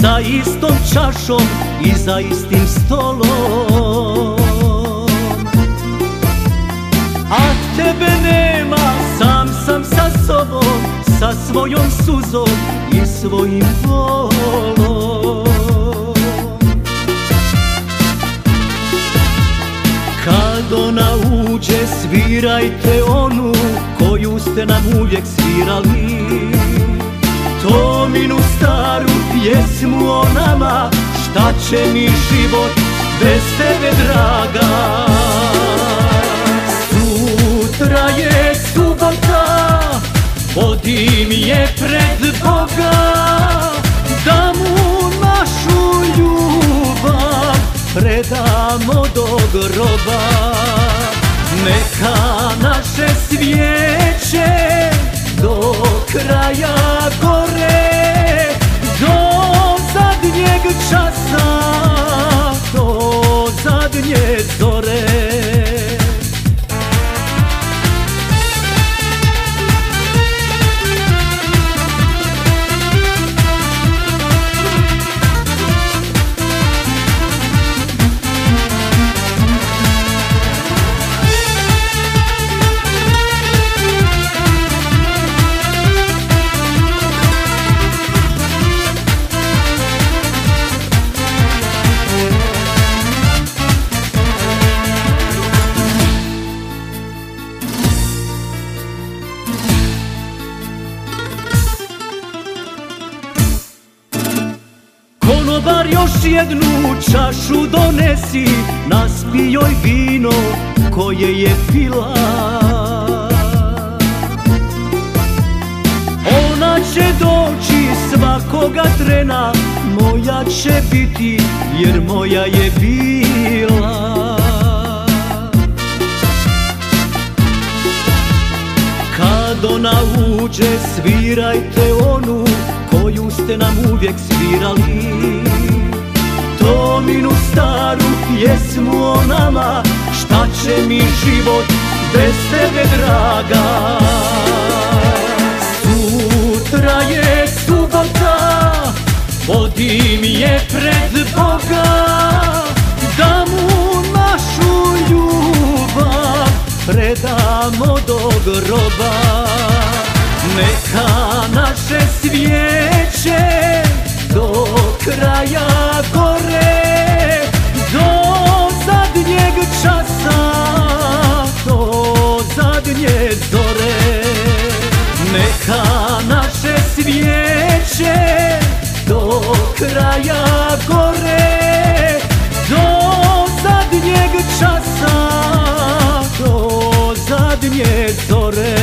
Sa istom čašom i za istim stolom. A tebe nema, sam sam sa sobom Sa svojom suzom i svojim bolom Kad ona uđe svirajte onu koju ste nam uvijek svirali pjesmu o nama Šta će mi život bez tebe draga? Sutra je subota Vodim je pred Boga Da mu našu ljubav predamo do groba. Neka naše svijeće do kraja gore Konobar još jednu čašu donesi Naspi joj vino koje je pila. Ona će doći svakoga trena Moja će biti jer moja je bila. Kad ona uđe svirajte onu koju ste nam uvijek svirali pjesmu o nama Šta će mi život bez tebe draga? Sutra je subota Vodim je pred Boga Da mu našu ljubav predamo do groba. Neka naše svijeće kraja gore Do zadnjeg časa, do zadnje zore.